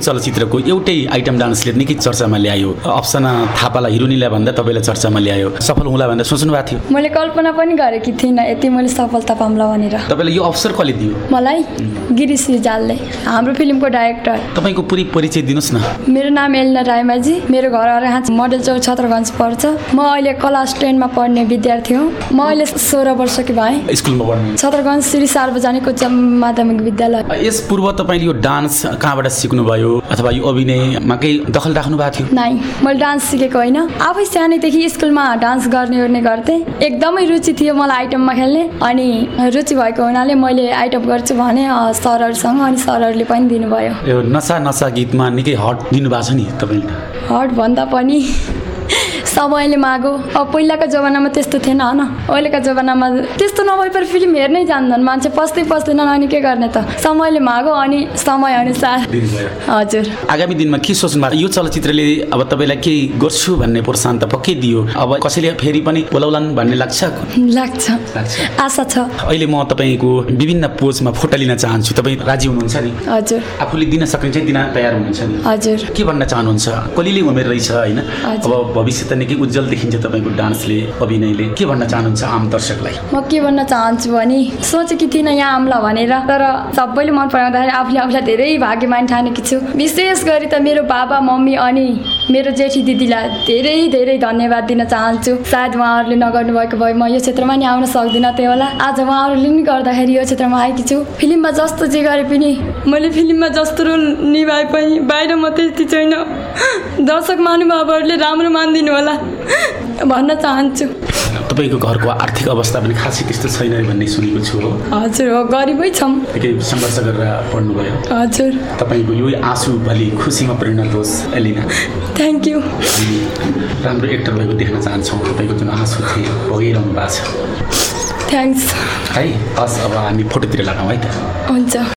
چلچر کو نکلے چرچا میں لیا افسنا تھا مجھے کلپنا بھی کرے تھے سفر گیریشال ڈائریکٹر پوری پریچی دنس نام ایلنا رائے معی میرے گھر مڈل چوک چترگنج پڑھتا ملاس میں پڑھنے سولہ وش کی بھائی چترگزری سارجنک سیکن مجھے ڈانس سیکھے ہونا آپ سانے دن اسکول میں ڈانس کرنے کرتے روچی مطلب آئٹم میں کھیلنے روچی ہونا آئٹم کرچر سمجھ دسا نشا گیت میں نکل ہٹ دٹ بند پہنا کام ہوں جیسے چلچی پر پکی دبی پوز میں فوٹو لینا چاہیے دیکھتے ڈانس لیتے آم درکن چاہن سوچے کیملہ تر سب من پڑا آپ نے دیر باغیم ٹانے کی چاہیے گری تو میرا بابا ممکن جیٹھی دیدی دیر دیر دنیہ دن چاہن چائے وہاں نگر بھائی میری آؤن سکولا آج وہاں چیز میں آئی چاہیے فلم میں جس جی کرے مجھے فلم میں جس رول نبھائے باہر میتی چاہیں درشکر تبھی آرک اولا خاصی تھی آسو بھلی خوشی میں پرین ہوسٹرس